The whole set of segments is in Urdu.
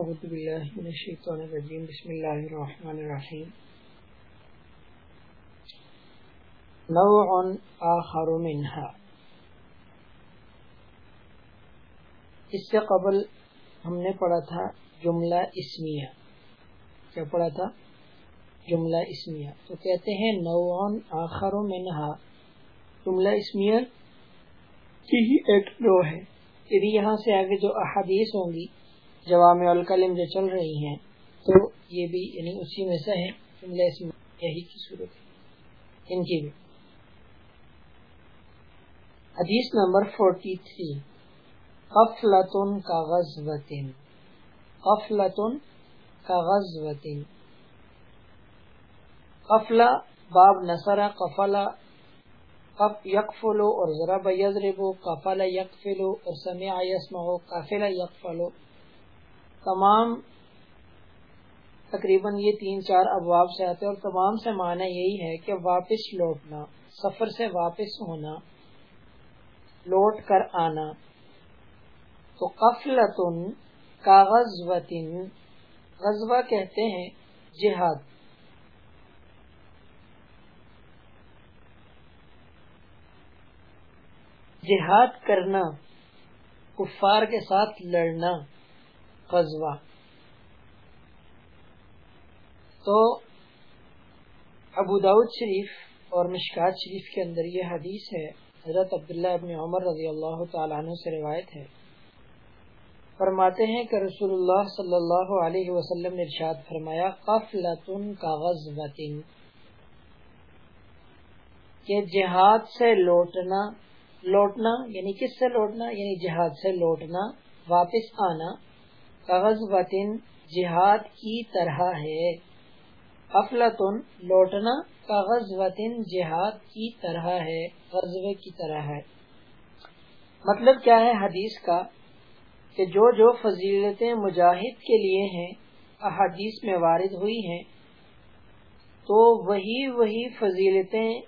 أعوذ بالله من الشيطان الرجيم. بسم الله الرحمن الرحيم. نوع آخر منها. اس سے قبل ہم نے پڑھا تھا جملہ اسمیہ. کیا پڑھا تھا؟ جملہ اسمیہ. تو کہتے ہیں نوع آخر منها. جملہ اسمیہ کی ہی ایک نو ہے. یعنی یہاں سے آگے جو احادیث ہوں گی جوام الکلم جو چل رہی ہیں، تو یہ بھی یعنی اسی میں سے ہے جملہ اسمیہ یہی کی صورت ہے۔ ان کی بھی۔ حدیث نمبر فورٹی تھری قفلتن کا غزوتن۔ قفلتن کا غزوتن۔ قفلہ باب نصرہ، قفلہ۔ قف یقفلو اور ضرب یضربو قفل یقفلو اور سمع یسمعو قفل یقفلو۔ تمام تقریباً یہ تین چار ابواب سے آتے اور تمام سے معنی یہی ہے کہ واپس لوٹنا، سفر سے واپس ہونا، لوٹ کر آنا۔ تو قفلتن کاغذ وطن غزوہ کہتے ہیں جہاد۔ جہاد کرنا، کفار کے ساتھ لڑنا۔ غزوہ تو ابو داود شریف اور مشکات شریف کے اندر یہ حدیث ہے، حضرت عبداللہ ابن عمر رضی اللہ تعالیٰ عنہ سے روایت ہے۔ فرماتے ہیں کہ رسول اللہ صلی اللہ علیہ وسلم نے ارشاد فرمایا، قفلتن کا غزوتن۔ کہ جہاد سے لوٹنا لوٹنا یعنی کس سے لوٹنا؟ یعنی جہاد سے لوٹنا، واپس آنا۔ کاغذ وطن جہاد کی طرح ہے۔ افلاطن لوٹنا کاغذ وطن جہاد کی طرح ہے غزوے کی طرح ہے۔ مطلب کیا ہے حدیث کا؟ کہ جو جو فضیلتیں مجاہد کے لیے ہیں، احادیث میں وارد ہوئی ہیں، تو وہی وہی فضیلتیں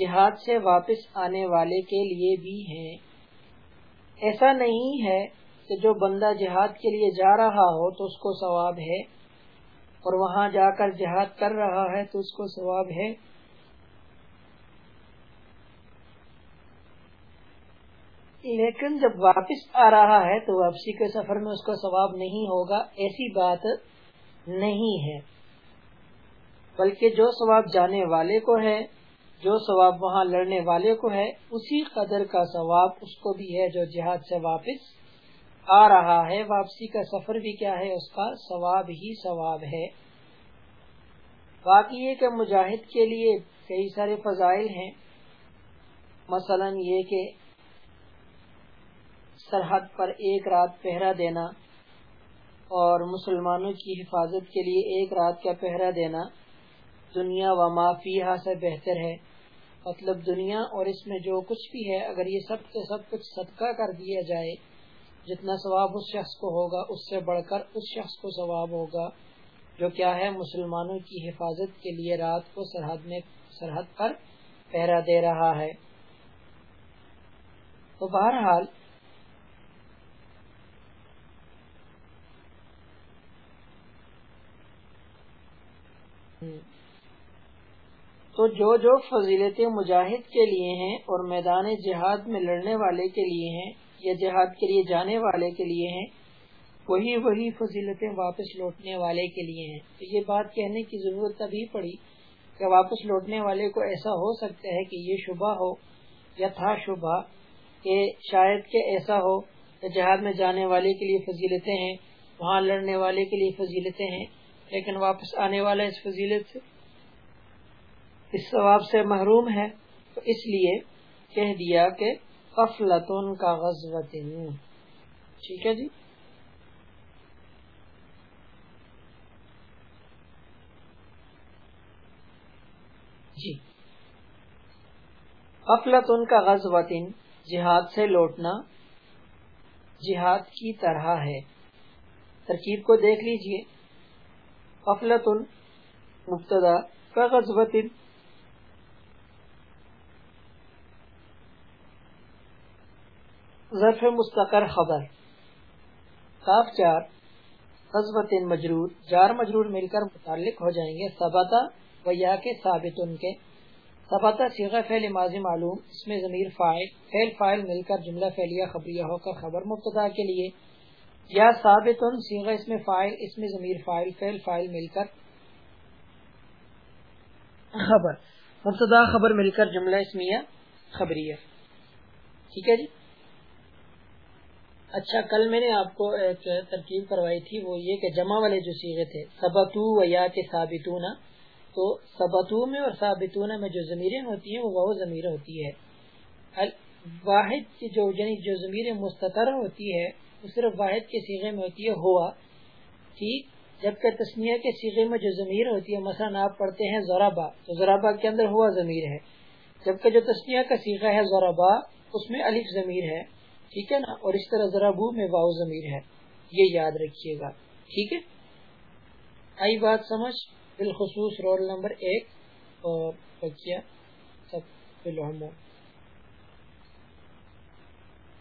جہاد سے واپس آنے والے کے لیے بھی ہیں۔ ایسا نہیں ہے کہ جو بندہ جہاد کے لیے جا رہا ہو تو اس کو ثواب ہے اور وہاں جا کر جہاد کر رہا ہے تو اس کو ثواب ہے۔ لیکن جب واپس آ رہا ہے تو واپسی کے سفر میں اس کو ثواب نہیں ہوگا، ایسی بات نہیں ہے۔ بلکہ جو ثواب جانے والے کو ہے، جو ثواب وہاں لڑنے والے کو ہے، اسی قدر کا ثواب اس کو بھی ہے جو جہاد سے واپس آ رہا ہے، واپسی کا سفر بھی کیا ہے، اس کا ثواب ہی ثواب ہے۔ باقی یہ کہ مجاہد کے لیے کئی سارے فضائل ہیں۔ مثلا یہ کہ سرحد پر ایک رات پہرا دینا اور مسلمانوں کی حفاظت کے لیے ایک رات کا پہرا دینا، دنیا و معافیہ سے بہتر ہے۔ مطلب دنیا اور اس میں جو کچھ بھی ہے، اگر یہ سب سے سب کچھ صدقہ کر دیا جائے جتنا ثواب اس شخص کو ہوگا، اس سے بڑھ کر اس شخص کو ثواب ہوگا، جو کیا ہے، مسلمانوں کی حفاظت کے لیے رات کو سرحد میں، سرحد پر پہرا دے رہا ہے۔ تو بہرحال، تو جو جو فضیلتیں مجاہد کے لیے ہیں اور میدان جہاد میں لڑنے والے کے لیے ہیں یا جہاد کے لیے جانے والے کے لیے ہیں، وہی وہی فضیلتیں واپس لوٹنے والے کے لیے ہیں۔ تو یہ بات کہنے کی ضرورت تبھی پڑی کہ واپس لوٹنے والے کو ایسا ہو سکتا ہے کہ یہ شبہ ہو یا تھا شبہ کہ شاید کہ ایسا ہو کہ جہاد میں جانے والے کے لیے فضیلتیں ہیں، وہاں لڑنے والے کے لیے فضیلتیں ہیں، لیکن واپس آنے والا اس فضیلت سے اس ثواب سے محروم ہے۔ تو اس لیے کہہ دیا کہ قفلتن کا غزوت ٹھیک ہے جی؟ جی۔ قفلتن کا غزوت جہاد سے لوٹنا جہاد کی طرح ہے۔ ترکیب کو دیکھ لیجیے۔ قفلتن مبتدا کا غزوت ظرف مستقر خبر۔ کاف چار قصبت مجرور، جار مجرور مل کر متعلق ہو جائیں گے۔ سبتا و یا کے ثابت ان کے۔ سبتا سیغ فعل ماضی معلوم، اس میں ضمیر فائل فعل فائل مل کر جملہ فعلیہ خبریہ ہو کر خبر مبتدا کے لیے۔ یا ثابت ان سیغ اس میں فائل اس میں ضمیر فائل فعل فائل مل کر خبر، مبتدا خبر مل کر جملہ اسمیہ خبریہ۔ ٹھیک ہے جی؟ اچھا کل میں نے آپ کو ایک ترکیب کروائی تھی، وہ یہ کہ جمع والے جو سیغے تھے، سبتو و یا کے ثابتون تو سبتو میں اور ثابتون میں جو ضمیریں ہوتی ہیں، وہ ضمیر ہوتی ہے۔ واحد کی جو یعنی جو ضمیر مستطر ہوتی ہے، وہ صرف واحد کے سیغے میں ہوتی ہے، ہوا۔ ٹھیک؟ جبکہ تسمیہ کے سیغے میں جو ضمیر ہوتی ہے، مثلا آپ پڑھتے ہیں زورابا تو زورابا کے اندر ہوا ضمیر ہے۔ جبکہ جو تسمیہ کا سیغہ ہے زورابا اس میں الف ضمیر ہے۔ ٹھیک ہے نا؟ اور اس طرح ذرا بو میں واؤ ضمیر ہے۔ یہ یاد رکھیے گا۔ ٹھیک ہے؟ آئی بات سمجھ؟ بالخصوص رول نمبر ایک۔ اور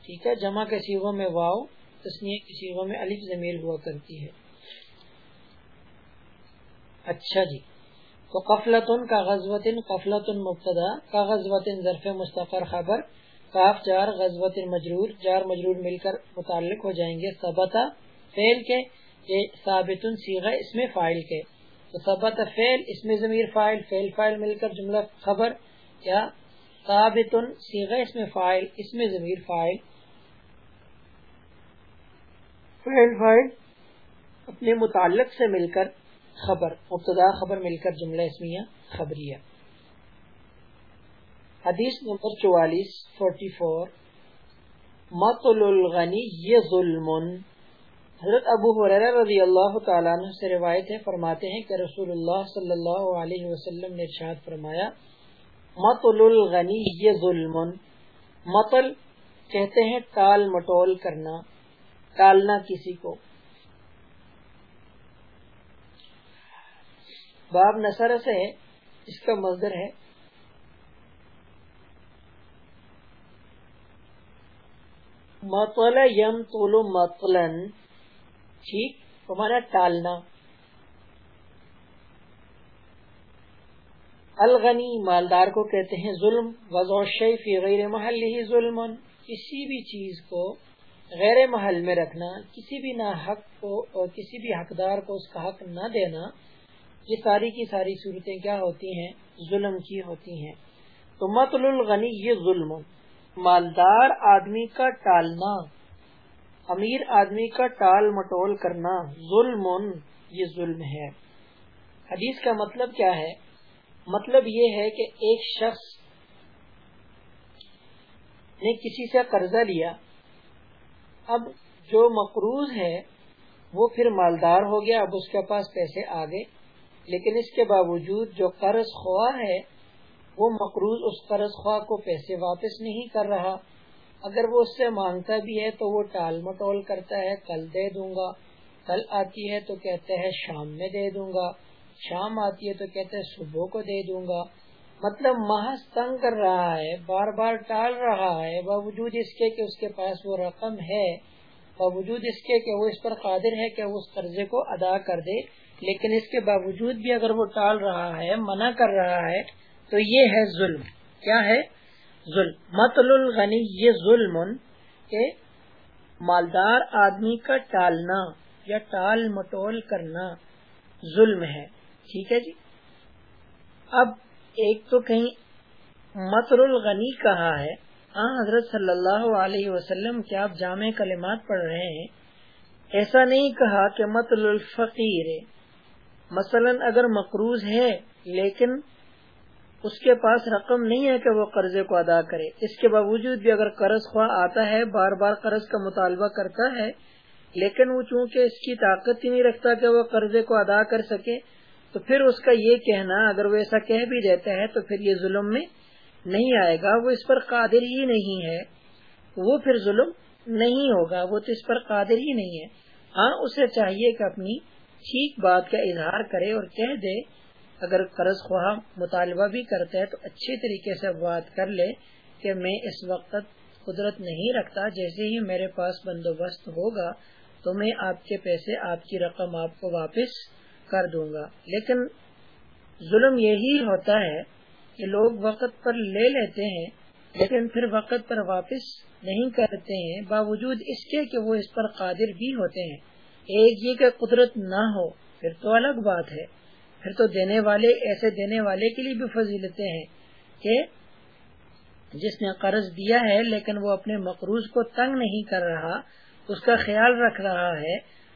ٹھیک ہے؟ جمع کے سیغوں میں واؤ تسنیہ کے سیغوں میں الف ضمیر ہوا کرتی ہے۔ اچھا جی۔ تو قفلتن کا غزوتن، قفلتن مبتدا، کا غزوتن ظرف مستقر خبر کاف جار غزوت مجرور جار مجرور مل کر متعلق ہو جائیں گے. سبتا فیل کے ثابت سیغ اس میں فائل کے. تو سبت فیل اس میں ضمیر فائل فیل فائل مل کر جملہ خبر، یا ثابت سیغ اس میں فائل اس میں ضمیر فائل فیل فائل اپنے متعلق سے مل کر خبر، مبتدا خبر مل کر جملہ اسمیہ خبریہ. حدیث نمبر چوالیس فورٹی فور مطل الغنی یہ ظلم۔ حضرت ابو حریر رضی اللہ تعالیٰ عنہ سے روایت ہے، فرماتے ہیں کہ رسول اللہ صلی اللہ علیہ وسلم نے ارشاد فرمایا، مطل الغنی یہ ظلم۔ مطل کہتے ہیں ٹال مٹول کرنا ٹالنا کسی کو۔ باب نصر سے اس کا مصدر ہے مطل یم طول مطلن، ٹھیک؟ ہمارا ٹالنا۔ الغنی مالدار کو کہتے ہیں ظلم وضوشی فی غیر محل ہی ظلم۔ کسی بھی چیز کو غیر محل میں رکھنا، کسی بھی نہ حق کو اور کسی بھی حقدار کو اس کا حق نہ دینا، یہ ساری کی ساری صورتیں کیا ہوتی ہیں؟ ظلم کی ہوتی ہیں۔ تو مطل الغنی یہ ظلم۔ مالدار آدمی کا ٹالنا، امیر آدمی کا ٹال مٹول کرنا، ظلم، یہ ظلم ہے۔ حدیث کا مطلب کیا ہے؟ مطلب یہ ہے کہ ایک شخص نے کسی سے قرضہ لیا، اب جو مقروض ہے، وہ پھر مالدار ہو گیا، اب اس کے پاس پیسے آ گئے، لیکن اس کے باوجود جو قرض خواہ ہے وہ مقروض اس قرض خواہ کو پیسے واپس نہیں کر رہا۔ اگر وہ اس سے مانگتا بھی ہے تو وہ ٹال مٹول کرتا ہے کل دے دوں گا۔ کل آتی ہے تو کہتا ہے شام میں دے دوں گا۔ شام آتی ہے تو کہتا ہے صبح کو دے دوں گا۔ مطلب محض تنگ کر رہا ہے، بار بار ٹال رہا ہے۔ باوجود اس کے کہ اس کے پاس وہ رقم ہے، باوجود اس کے کہ وہ اس پر قادر ہے کہ وہ اس قرضے کو ادا کر دے۔ لیکن اس کے باوجود بھی اگر وہ ٹال رہا ہے، منع کر رہا ہے تو یہ ہے ظلم۔ کیا ہے؟ ظلم۔ مطل الغنی یہ ظلم۔ کہ مالدار آدمی کا ٹالنا یا ٹال مٹول کرنا ظلم ہے۔ ٹھیک ہے جی؟ اب ایک تو کہیں مطر الغنی کہا ہے۔ ہاں حضرت صلی اللہ علیہ وسلم، کیا آپ جامع کلمات پڑھ رہے ہیں؟ ایسا نہیں کہا کہ مطل الفقیر۔ مثلا اگر مقروض ہے لیکن اس کے پاس رقم نہیں ہے کہ وہ قرضے کو ادا کرے۔ اس کے باوجود بھی اگر قرض خواہ آتا ہے، بار بار قرض کا مطالبہ کرتا ہے، لیکن وہ چونکہ اس کی طاقت ہی نہیں رکھتا کہ وہ قرضے کو ادا کر سکے، تو پھر اس کا یہ کہنا، اگر وہ ایسا کہہ بھی دیتا ہے، تو پھر یہ ظلم میں نہیں آئے گا۔ وہ اس پر قادر ہی نہیں ہے۔ وہ پھر ظلم نہیں ہوگا۔ وہ تو اس پر قادر ہی نہیں ہے۔ ہاں اسے چاہیے کہ اپنی ٹھیک بات کا اظہار کرے اور کہہ دے اگر قرض خواہ مطالبہ بھی کرتا ہے تو اچھے طریقے سے بات کر لے کہ میں اس وقت قدرت نہیں رکھتا، جیسے ہی میرے پاس بندوبست ہوگا تو میں آپ کے پیسے، آپ کی رقم آپ کو واپس کر دوں گا۔ لیکن ظلم یہی ہوتا ہے کہ لوگ وقت پر لے لیتے ہیں، لیکن پھر وقت پر واپس نہیں کرتے ہیں، باوجود اس کے کہ وہ اس پر قادر بھی ہوتے ہیں۔ ایک یہ کہ قدرت نہ ہو، پھر تو الگ بات ہے۔ پھر تو دینے والے، ایسے دینے والے کے لیے بھی فضیلتیں ہیں کہ جس نے قرض دیا ہے لیکن وہ اپنے مقروض کو تنگ نہیں کر رہا، اس کا خیال رکھ رہا ہے،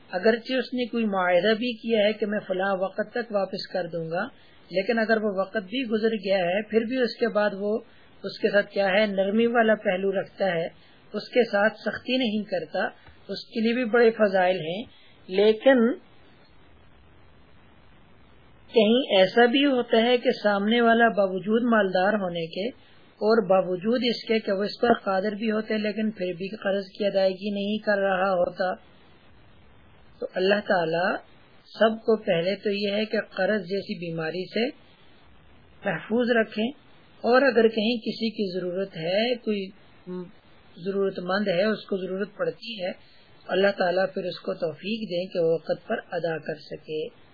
اگرچہ اس نے کوئی معاہدہ بھی کیا ہے کہ میں فلاں وقت تک واپس کر دوں گا، لیکن اگر وہ وقت بھی گزر گیا ہے، پھر بھی اس کے بعد وہ اس کے ساتھ کیا ہے، نرمی والا پہلو رکھتا ہے، اس کے ساتھ سختی نہیں کرتا، اس کے لیے بھی بڑے فضائل ہیں، لیکن کہیں ایسا بھی ہوتا ہے کہ سامنے والا باوجود مالدار ہونے کے اور باوجود اس کے کہ وہ اس پر قادر بھی ہوتے لیکن پھر بھی قرض کی ادائیگی نہیں کر رہا ہوتا۔ تو اللہ تعالی سب کو پہلے تو یہ ہے کہ قرض جیسی بیماری سے محفوظ رکھیں اور اگر کہیں کسی کی ضرورت ہے، کوئی ضرورت مند ہے، اس کو ضرورت پڑتی ہے، اللہ تعالیٰ پھر اس کو توفیق دیں کہ وہ وقت پر ادا کر سکے۔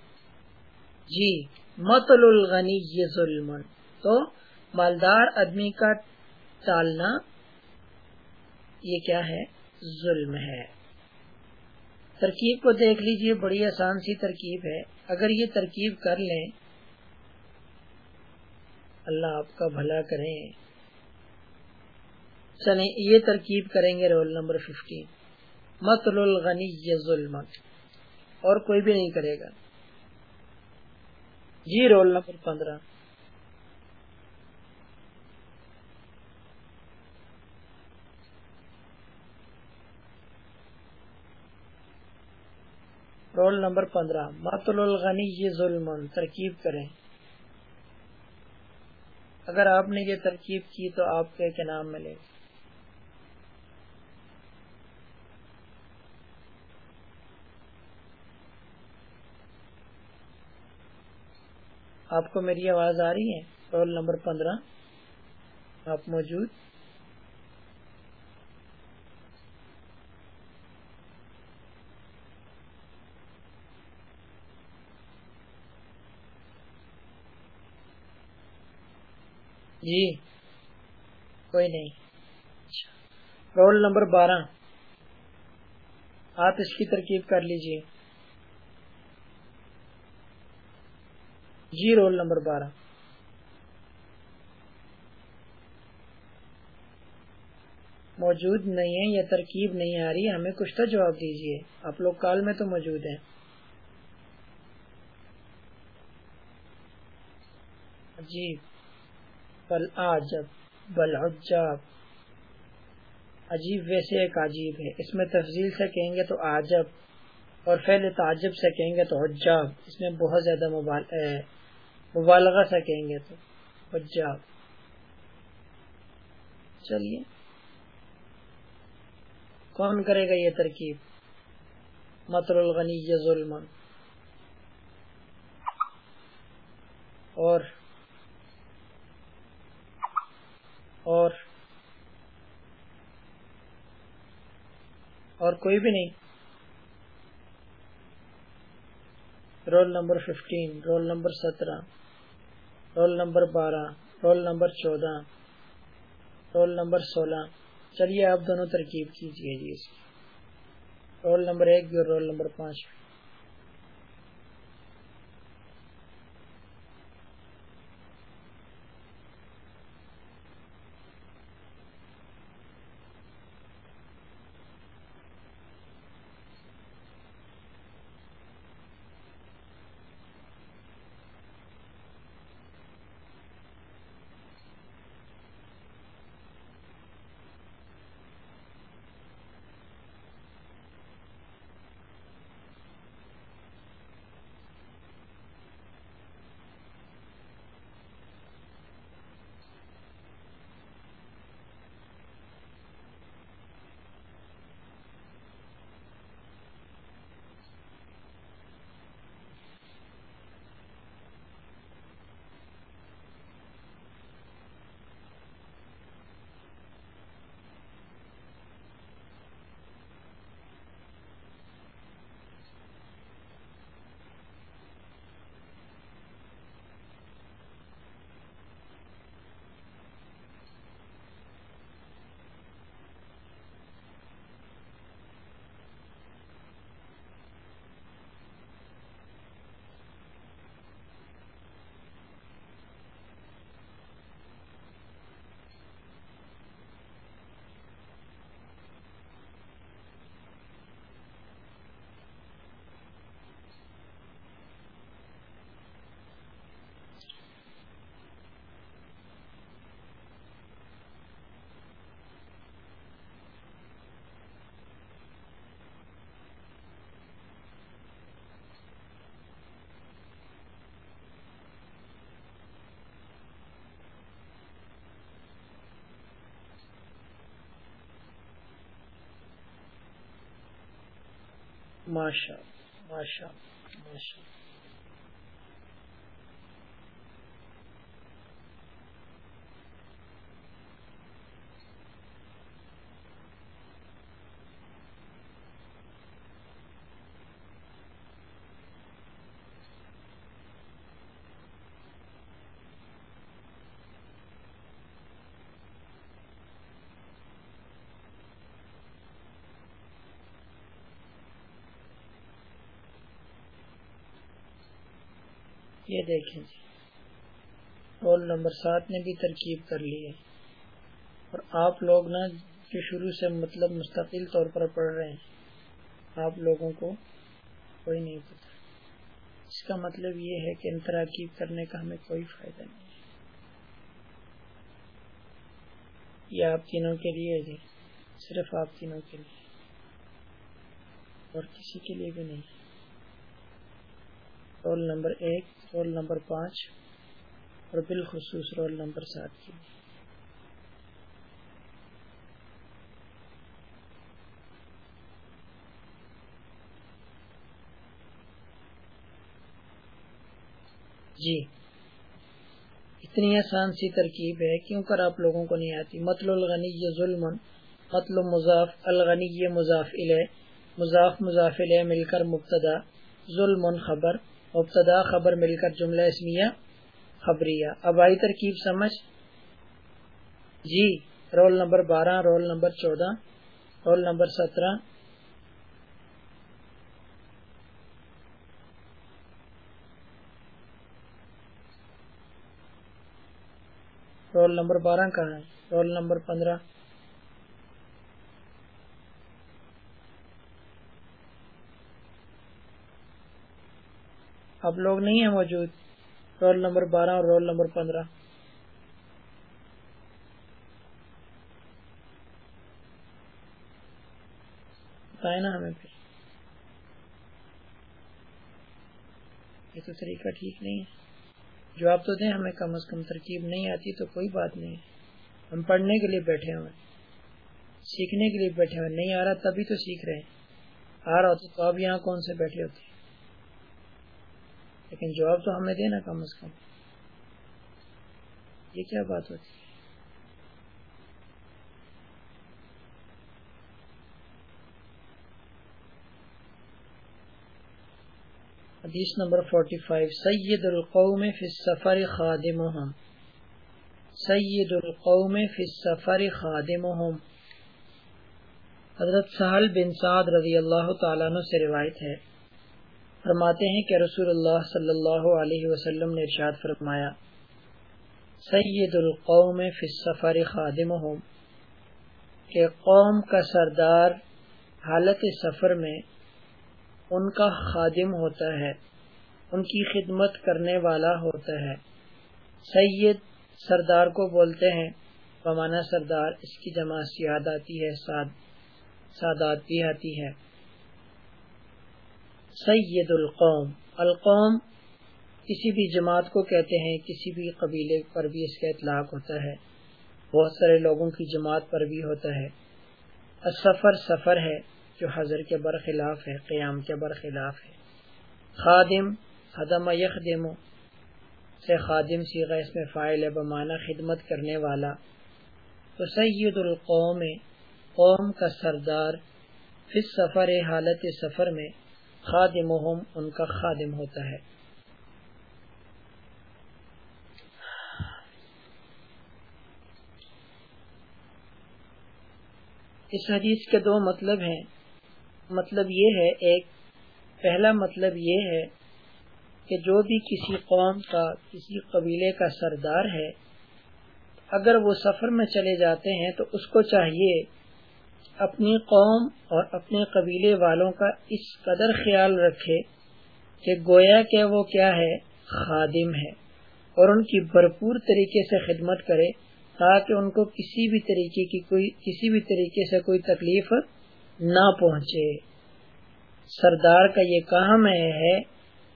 جی مطل الغنی یہ ظلم تو مالدار آدمی کا ٹالنا یہ کیا ہے؟ ظلم ہے۔ ترکیب کو دیکھ لیجیے، بڑی آسان سی ترکیب ہے۔ اگر یہ ترکیب کر لیں، اللہ آپ کا بھلا کریں۔ چلیں، یہ ترکیب کریں گے رول نمبر ففٹین مطل الغنی ظلم اور کوئی بھی نہیں کرے گا۔ جی رول نمبر پندرہ۔ رول نمبر پندرہ۔ ماتل الغنی یہ ظلم، ترکیب کریں۔ اگر آپ نے یہ ترکیب کی تو آپ کے کیا نام ملے؟ گا آپ کو میری آواز آ رہی ہے؟ رول نمبر پندرہ۔ آپ موجود۔ جی۔ کوئی نہیں۔ رول نمبر بارہ۔ آپ اس کی ترکیب کر لیجیے۔ جی رول نمبر بارہ۔ موجود نہیں ہے یا ترکیب نہیں آ رہی، ہمیں کچھ تو جواب دیجیے آپ لوگ کال میں تو موجود ہیں۔ جی بل آجب بل عجاب عجیب ویسے ایک عجیب ہے۔ اس میں تفضیل سے کہیں گے تو آجب اور فیل تعجب سے کہیں گے تو حجاب اس میں بہت زیادہ مبالغہ سے کہیں گے تو۔ حجاب چلیے۔ کون کرے گا یہ ترکیب؟ مطر الغنی ظلم اور۔ اور۔ اور کوئی بھی نہیں۔ Roll number fifteen, roll number سترہ۔ رول نمبر بارہ رول نمبر چودہ رول نمبر سولہ۔ چلیے، آپ دونوں ترکیب کیجیے جی اس کی۔ رول نمبر ایک بھی اور رول نمبر پانچ۔ بھی ماشاء ماشاء ماشاء یہ دیکھیں جی۔ رول نمبر سات نے بھی ترکیب کر لی ہے۔ اور آپ لوگ نا جو شروع سے مطلب مستقل طور پر پڑھ رہے ہیں، آپ لوگوں کو کوئی نہیں پتا۔ اس کا مطلب یہ ہے کہ ان تراکیب کرنے کا ہمیں کوئی فائدہ نہیں۔ یہ آپ تینوں کے لیے جی صرف آپ تینوں کے لیے۔ اور کسی کے لیے بھی نہیں۔ رول نمبر ایک، رول نمبر پانچ اور بالخصوص رول نمبر سات کی۔ جی۔ اتنی آسان سی ترکیب ہے، کیوں کر آپ لوگوں کو نہیں آتی؟ مطل الغنی ظلم مطلب مضاف، الغنی مضاف مضاف مضاف مل کر مبتدا ظلم خبر مبتدا خبر مل کر جملہ اسمیہ خبریہ۔ اب آئی ترکیب سمجھ۔ جی رول نمبر بارہ، رول نمبر چودہ، رول نمبر سترہ۔ رول نمبر بارہ کہاں ہے؟ رول نمبر پندرہ۔ اب لوگ نہیں ہیں موجود۔ رول نمبر بارہ اور رول نمبر پندرہ۔ بتائیں نا ہمیں پھر۔ یہ تو طریقہ ٹھیک نہیں ہے۔ جواب تو دیں، ہمیں کم از کم ترکیب نہیں آتی تو کوئی بات نہیں۔ ہم پڑھنے کے لیے بیٹھے ہوئے سیکھنے کے لیے بیٹھے ہوئے نہیں آ رہا تبھی تو سیکھ رہے ہیں۔ آ رہا ہوتا تو اب یہاں کون سے بیٹھے ہوتے لیکن جواب تو ہمیں دینا کم از کم۔ یہ کیا بات ہوتی؟ ہے حدیث نمبر 45 سید القوم فی السفر خادمهم سید القوم فی السفر خادمهم حضرت سہل بن سعد رضی اللہ تعالیٰ عنہ سے روایت ہے۔ فرماتے ہیں کہ رسول اللہ صلی اللہ علیہ وسلم نے ارشاد فرمایا سید القوم فی السفر خادمہم، کہ قوم کا سردار حالت سفر میں ان کا خادم ہوتا ہے، ان کی خدمت کرنے والا ہوتا ہے۔ سید سردار کو بولتے ہیں بمانا سردار اس کی جمع سیاد آتی ہے سادات بھی آتی ہے۔ سید القوم۔ القوم کسی بھی جماعت کو کہتے ہیں، کسی بھی قبیلے پر بھی اس کا اطلاق ہوتا ہے۔ بہت سارے لوگوں کی جماعت پر بھی ہوتا ہے۔ سفر سفر ہے جو حضر کے برخلاف ہے، قیام کے برخلاف ہے۔ خادم حدم یخدم، سے خادم سیغ اس میں فائل بمانہ خدمت کرنے والا۔ تو سید القوم، قوم کا سردار فی سفر حالت سفر میں خادمہم، ان کا خادم ہوتا ہے۔ اس حدیث کے دو مطلب ہیں۔ مطلب یہ ہے، ایک، پہلا مطلب یہ ہے کہ جو بھی کسی قوم کا، کسی قبیلے کا سردار ہے، اگر وہ سفر میں چلے جاتے ہیں تو اس کو چاہیے اپنی قوم اور اپنے قبیلے والوں کا اس قدر خیال رکھے کہ گویا کہ وہ کیا ہے، خادم ہے اور ان کی بھرپور طریقے سے خدمت کرے تاکہ ان کو کسی بھی طریقے کی کوئی، کسی بھی طریقے سے کوئی تکلیف نہ پہنچے۔ سردار کا یہ کام ہے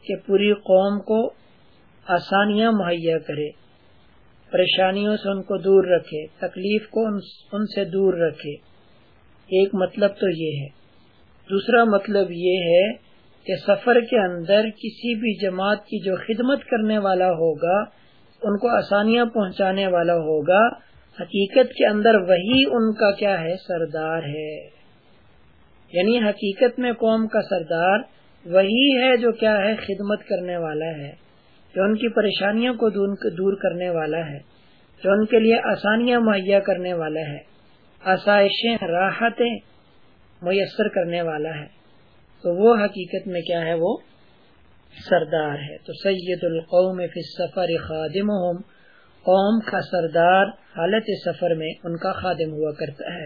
کہ پوری قوم کو آسانیاں مہیا کرے، پریشانیوں سے ان کو دور رکھے، تکلیف کو ان سے دور رکھے۔ ایک مطلب تو یہ ہے۔ دوسرا مطلب یہ ہے کہ سفر کے اندر کسی بھی جماعت کی جو خدمت کرنے والا ہوگا، ان کو آسانیاں پہنچانے والا ہوگا۔ حقیقت کے اندر وہی ان کا کیا ہے؟ سردار ہے۔ یعنی حقیقت میں قوم کا سردار وہی ہے جو کیا ہے؟ خدمت کرنے والا ہے، جو ان کی پریشانیوں کو دور کرنے والا ہے، جو ان کے لیے آسانیاں مہیا کرنے والا ہے۔ آسائشیں، راحتیں میسر کرنے والا ہے۔ تو وہ حقیقت میں کیا ہے؟ وہ سردار ہے۔ تو سید القوم فی السفر خادمہم۔ قوم کا سردار حالت سفر میں ان کا خادم ہوا کرتا ہے۔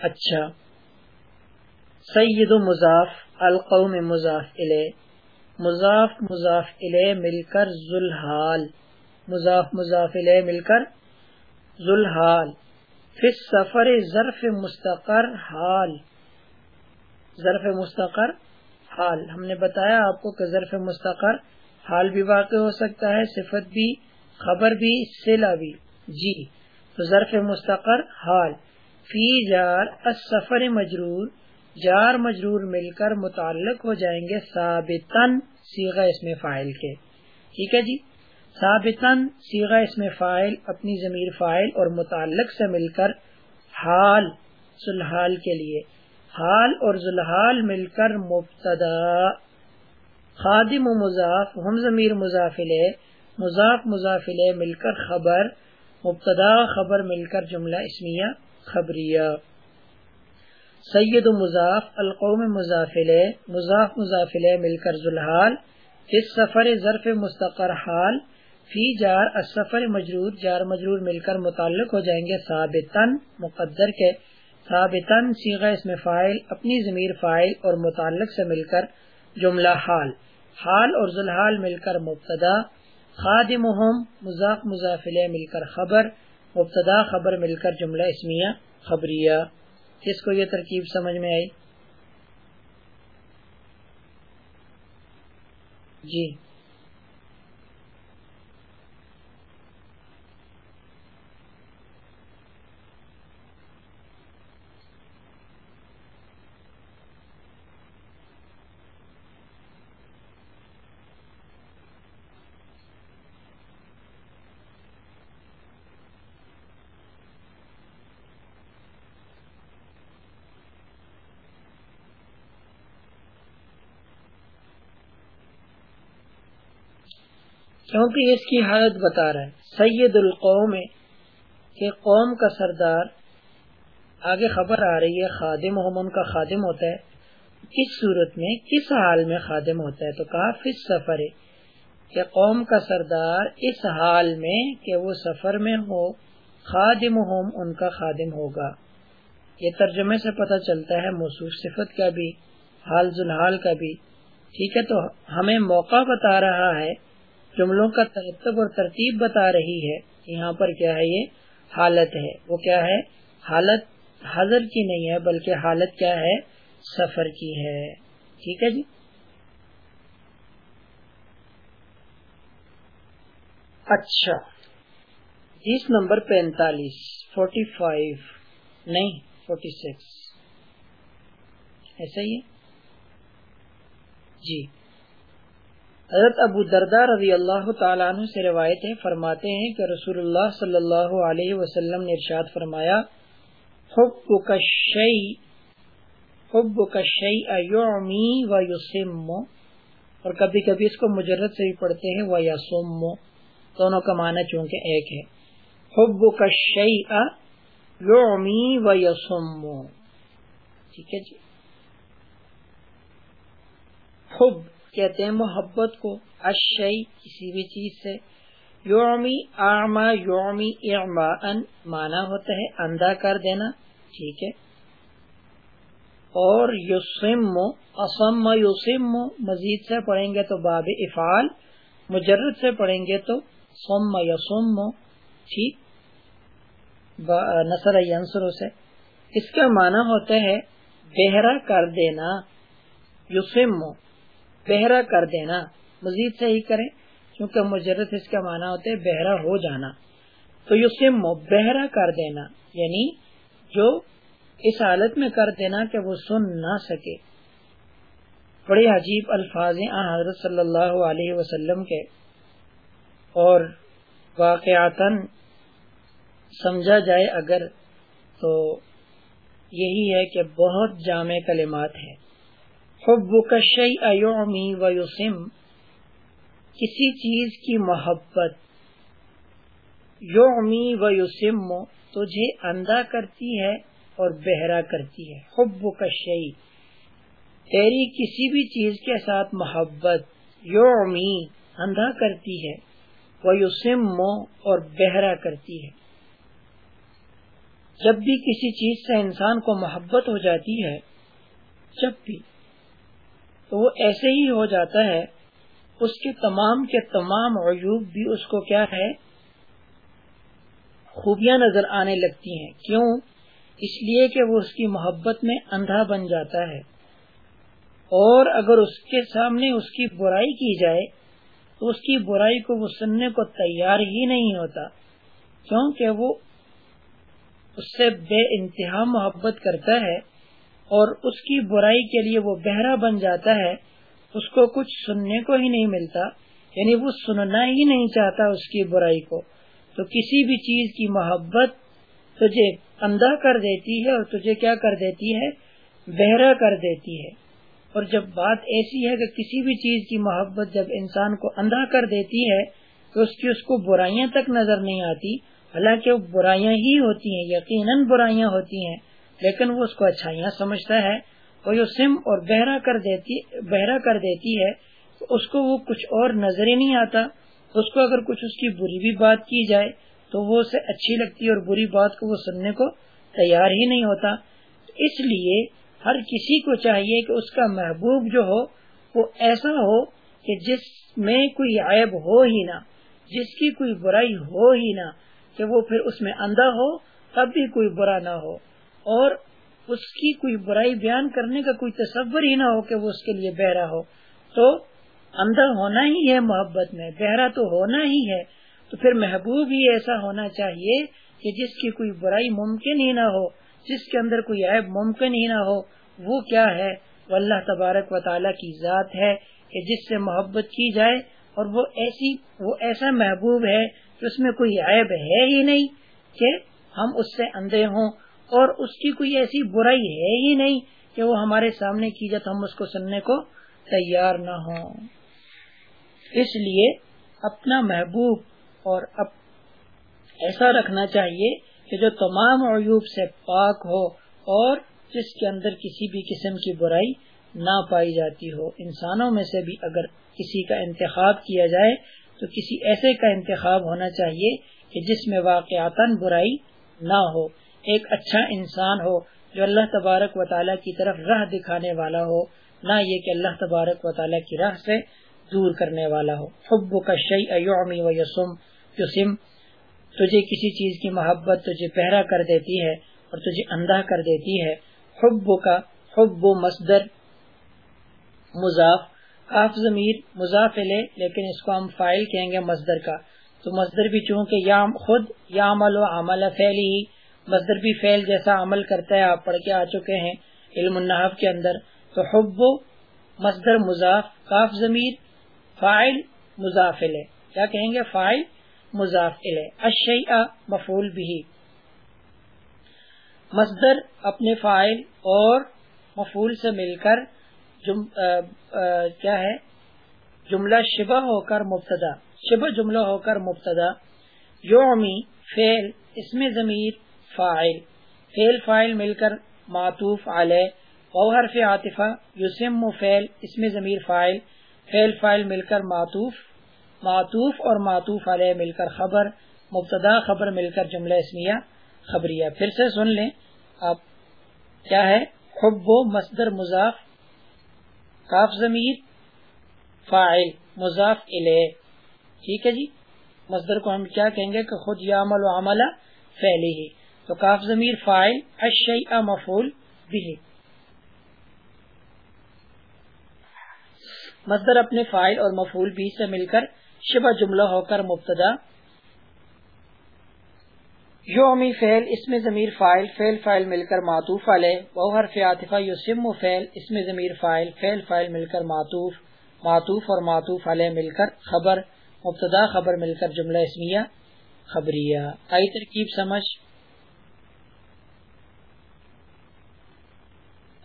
اچھا۔ سید مضاف، القوم مضاف علیہ مضاف مضاف علیہ مل کر ذوالحال۔ مضاف مضاف علیہ مل کر ذوالحال پھر سفر ظرف مستقر حال۔ ظرف مستقر حال۔ ہم نے بتایا آپ کو کہ ظرف مستقر حال بھی واقع ہو سکتا ہے، صفت بھی، خبر بھی سیلا بھی۔ جی تو ظرف مستقر حال۔ فی جار السفر مجرور، جار مجرور مل کر متعلق ہو جائیں گے ثابتن سیغا اس میں فائل کے۔ ٹھیک ہے جی؟ ثابتن سیغا اس میں فائل، اپنی ضمیر فائل اور متعلق سے مل کر حال سلحال کے لیے۔ حال اور ذلحال مل کر مبتدا۔ خادم و مضاف، ہم ضمیر مضافلے مضاف مضافلے مل کر خبر، مبتدا خبر مل کر جملہ اسمیہ، خبریہ۔ سید و مضاف، القوم مضافلے مضاف مضافلے مل کر ذلحال اس سفر ظرف مستقر حال فی جار السفر مجرور، جار مجرور مل کر متعلق ہو جائیں گے ثابتن مقدر کے ثابتن سیغہ اس میں فائل، اپنی ضمیر فائل اور متعلق سے مل کر جملہ حال۔ حال اور ذلحال مل کر مبتدا، خادمہم، مضاف مضافلے مل کر خبر، مبتدا خبر مل کر جملہ اسمیہ خبریہ۔ کس کو یہ ترکیب سمجھ میں آئی؟ جی۔ کیونکہ اس کی حالت بتا رہا ہے۔ سید القوم، کہ قوم کا سردار، آگے خبر آ رہی ہے، خادم ہم کا خادم ہوتا ہے۔ کس صورت میں کس حال میں خادم ہوتا ہے۔ تو کہا فس سفر کہ قوم کا سردار اس حال میں کہ وہ سفر میں ہو، خادم ہم، ان کا خادم ہوگا۔ یہ ترجمے سے پتہ چلتا ہے، موصوف صفت کا بھی، حال ذلحال کا بھی۔ ٹھیک ہے، تو ہمیں موقع بتا رہا ہے جملوں کا ترتب اور ترتیب بتا رہی ہے یہاں پر کیا ہے یہ حالت ہے۔ وہ کیا ہے؟ حالت حضر کی نہیں ہے، بلکہ حالت کیا ہے؟ سفر کی ہے۔ ٹھیک ہے جی؟ اچھا۔ جیس نمبر پینتالیس فورٹی فائیو نہیں فورٹی سکس ایسا ہی جی۔ حضرت ابو دردہ رضی اللہ تعالیٰ عنہ سے روایت ہے، فرماتے ہیں کہ رسول اللہ صلی اللہ علیہ وسلم نے ارشاد فرمایا حب کشی حب کشی و یسم اور کبھی کبھی اس کو مجرد سے بھی پڑھتے ہیں، و یسم دونوں کا معنی چونکہ ایک ہے۔ حب کشی یعمی و یسم ٹھیک ہے جی۔ حب کہتے ہیں محبت کو اشئی کسی بھی چیز سے۔ یومی آما یومی اعما ان مانا ہوتا ہے اندھا کر دینا، ٹھیک ہے۔ اور یوسم اسم یوسم مزید سے پڑھیں گے تو باب افعال، مجرد سے پڑھیں گے تو سم یسم ٹھیک۔ نصر ینسر سے۔ اس کا معنی ہوتا ہے بہرا کر دینا یوسم بہرا کر دینا۔ مزید صحیح کریں کیونکہ مجرد اس کا معنی ہوتا ہے بہرا ہو جانا۔ تو یو بہرا کر دینا یعنی جو اس حالت میں کر دینا کہ وہ سن نہ سکے۔ بڑے عجیب الفاظ ہیں حضرت صلی اللہ علیہ وسلم کے۔ اور واقعات سمجھا جائے اگر تو یہی ہے کہ بہت جامع کلمات ہے حب کشی ایومی و یوسم کسی چیز کی محبت۔ یومی و یوسم تجھے اندھا کرتی ہے اور بہرا کرتی ہے۔ حب کشی تیری کسی بھی چیز کے ساتھ محبت۔ یومی اندھا کرتی ہے۔ وہ یوسم اور بہرا کرتی ہے۔ جب بھی کسی چیز سے انسان کو محبت ہو جاتی ہے، جب بھی۔ تو وہ ایسے ہی ہو جاتا ہے، اس کے تمام کے تمام عیوب بھی اس کو کیا ہے؟ خوبیاں نظر آنے لگتی ہیں۔ کیوں؟ اس لیے کہ وہ اس کی محبت میں اندھا بن جاتا ہے۔ اور اگر اس کے سامنے اس کی برائی کی جائے، تو اس کی برائی کو وہ سننے کو تیار ہی نہیں ہوتا، کیونکہ وہ اس سے بے انتہا محبت کرتا ہے۔ اور اس کی برائی کے لیے وہ بہرا بن جاتا ہے، اس کو کچھ سننے کو ہی نہیں ملتا یعنی وہ سننا ہی نہیں چاہتا اس کی برائی کو۔ تو کسی بھی چیز کی محبت تجھے اندھا کر دیتی ہے اور تجھے کیا کر دیتی ہے؟ بہرا کر دیتی ہے۔ اور جب بات ایسی ہے کہ کسی بھی چیز کی محبت جب انسان کو اندھا کر دیتی ہے، تو اس کی اس کو برائیاں تک نظر نہیں آتی، حالانکہ وہ برائیاں ہی ہوتی ہیں، یقیناً برائیاں ہوتی ہیں۔ لیکن وہ اس کو اچھائیاں سمجھتا ہے اور جو سم اور بہرا کر دیتی، بہرا کر دیتی ہے، اس کو وہ کچھ اور نظر ہی نہیں آتا۔ اس کو اگر کچھ اس کی بری بھی بات کی جائے تو وہ اسے اچھی لگتی ہے اور بری بات کو وہ سننے کو تیار ہی نہیں ہوتا۔ اس لیے ہر کسی کو چاہیے کہ اس کا محبوب جو ہو، وہ ایسا ہو کہ جس میں کوئی عیب ہو ہی نہ، جس کی کوئی برائی ہو ہی نہ، کہ وہ پھر اس میں اندھا ہو، تب بھی کوئی برا نہ ہو۔ اور اس کی کوئی برائی بیان کرنے کا کوئی تصور ہی نہ ہو کہ وہ اس کے لیے بہرا ہو۔ تو اندھا ہونا ہی ہے محبت میں، بہرا تو ہونا ہی ہے۔ تو پھر محبوب ہی ایسا ہونا چاہیے کہ جس کی کوئی برائی ممکن ہی نہ ہو، جس کے اندر کوئی عیب ممکن ہی نہ ہو، وہ کیا ہے؟ وہ اللہ تبارک و تعالیٰ کی ذات ہے کہ جس سے محبت کی جائے اور وہ ایسی، وہ ایسا محبوب ہے کہ اس میں کوئی عیب ہے ہی نہیں کہ ہم اس سے اندھے ہوں اور اس کی کوئی ایسی برائی ہے ہی نہیں کہ وہ ہمارے سامنے کی جائے ہم اس کو سننے کو تیار نہ ہوں۔ اس لیے اپنا محبوب اور اب ایسا رکھنا چاہیے کہ جو تمام عیوب سے پاک ہو اور جس کے اندر کسی بھی قسم کی برائی نہ پائی جاتی ہو۔ انسانوں میں سے بھی اگر کسی کا انتخاب کیا جائے تو کسی ایسے کا انتخاب ہونا چاہیے کہ جس میں واقعات برائی نہ ہو۔ ایک اچھا انسان ہو، جو اللہ تبارک و تعالیٰ کی طرف راہ دکھانے والا ہو، نہ یہ کہ اللہ تبارک و تعالیٰ کی راہ سے دور کرنے والا ہو۔ حب کا شعی و یسم یسم تجھے کسی چیز کی محبت تجھے پہرا کر دیتی ہے اور تجھے اندھا کر دیتی ہے۔ حب کا حب و مصدر، مضاف کاف ضمیر، مضاف لے لیکن اس کو ہم فائل کہیں گے مصدر کا۔ تو مصدر بھی چونکہ یا خود یا عمل و عمل فیل ہی مصدر بھی فیل جیسا عمل کرتا ہے، آپ پڑھ کے آ چکے ہیں علم النحف کے اندر۔ تو حب، مصدر مضاف، کاف ضمیر فائل مضاف لے کیا کہیں گے؟ فائل مضاف اشیاء مفول بھی مصدر اپنے فائل اور مفول سے مل کر جم کیا ہے؟ جملہ شبہ ہو کر مبتدا۔ شبہ جملہ ہو کر مبتدا۔ یومی فیل اس میں ضمیر فائل فیل فائل مل کر معطوف علیہ او حرف عاطفہ یوسم فیل اس میں ضمیر فائل فیل فائل مل کر معطوف معطوف اور معطوف علیہ مل کر خبر، مبتدا خبر مل کر جملہ اسمیہ، خبریہ۔ پھر سے سن لیں، آپ کیا ہے؟ حب و مصدر مضاف، کاف ضمیر فائل مضاف الیہ۔ ٹھیک ہے جی؟ مصدر کو ہم کیا کہیں گے کہ خود یا عمل و عملہ فیلی ہی تو کاف ضمیر فائل اشیاء مفول بھی مصدر اپنے فائل اور مفول بھی سے مل کر شبہ جملہ ہو کر مبتدا. یومی فیل اس میں ضمیر فائل فیل فائل مل کر معطوف علیہ. وہ حرف عاطفہ یسم و فیل اس میں ضمیر فائل فیل فائل مل کر معطوف. معطوف اور معطوف علیہ مل کر خبر، مبتدا خبر مل کر جملہ اسمیہ، خبریہ. آئی ترکیب سمجھ.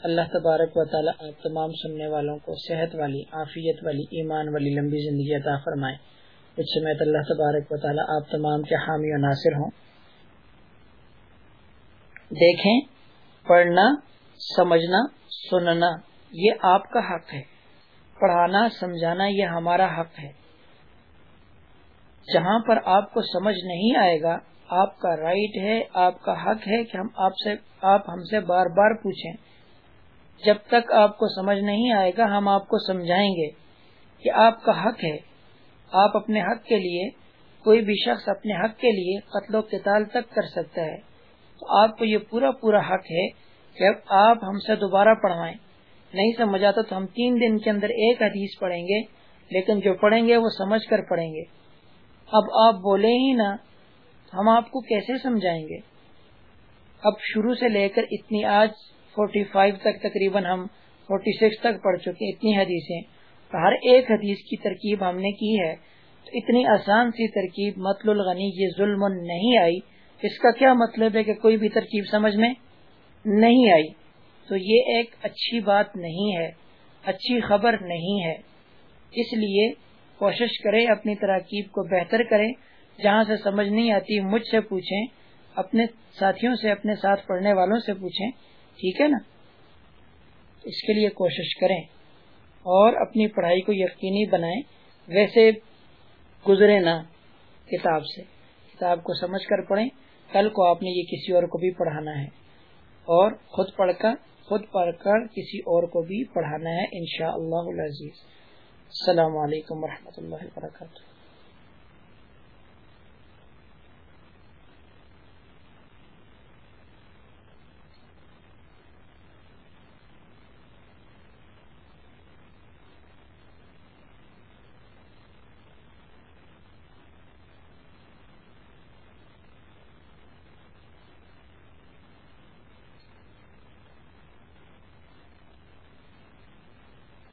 اللہ تبارک و تعالی آپ تمام سننے والوں کو صحت والی، عافیت والی، ایمان والی لمبی زندگی عطا فرمائے۔ کچھ سمیت اللہ تبارک و تعالی آپ تمام کے حامی و ناصر ہوں۔ دیکھیں، پڑھنا، سمجھنا، سننا، یہ آپ کا حق ہے۔ پڑھانا، سمجھانا، یہ ہمارا حق ہے۔ جہاں پر آپ کو سمجھ نہیں آئے گا، آپ کا رائٹ ہے، آپ کا حق ہے کہ ہم آپ سے، آپ ہم سے بار بار پوچھیں۔ جب تک آپ کو سمجھ نہیں آئے گا، ہم آپ کو سمجھائیں گے کہ آپ کا حق ہے۔ آپ اپنے حق کے لیے، کوئی بھی شخص اپنے حق کے لیے قتل و قتال تک کر سکتا ہے۔ تو آپ کو یہ پورا پورا حق ہے کہ آپ ہم سے دوبارہ پڑھوائیں۔ نہیں سمجھ آتا تو ہم تین دن کے اندر ایک حدیث پڑھیں گے، لیکن جو پڑھیں گے وہ سمجھ کر پڑھیں گے۔ اب آپ بولے ہی نا ہم آپ کو کیسے سمجھائیں گے؟ اب شروع سے لے کر اتنی آج فورٹی فائیو تک تقریباً ہم فورٹی سکس تک پڑھ چکے اتنی حدیثیں۔ ہر ایک حدیث کی ترکیب ہم نے کی ہے۔ تو اتنی آسان سی ترکیب مطل الغنی، یہ ظلم نہیں آئی۔ اس کا کیا مطلب ہے کہ کوئی بھی ترکیب سمجھ میں نہیں آئی؟ تو یہ ایک اچھی بات نہیں ہے، اچھی خبر نہیں ہے۔ اس لیے کوشش کریں اپنی تراکیب کو بہتر کریں۔ جہاں سے سمجھ نہیں آتی، مجھ سے پوچھیں، اپنے ساتھیوں سے، اپنے ساتھ پڑھنے والوں سے پوچھیں۔ ٹھیک ہے نا؟ اس کے لیے کوشش کریں اور اپنی پڑھائی کو یقینی بنائیں۔ ویسے گزرے نا کتاب سے۔ کتاب کو سمجھ کر پڑھیں۔ کل کو آپ نے یہ کسی اور کو بھی پڑھانا ہے۔ اور خود پڑھ کر خود پڑھ کر کسی اور کو بھی پڑھانا ہے انشاء اللہ السلام علیکم و اللہ وبرکاتہ۔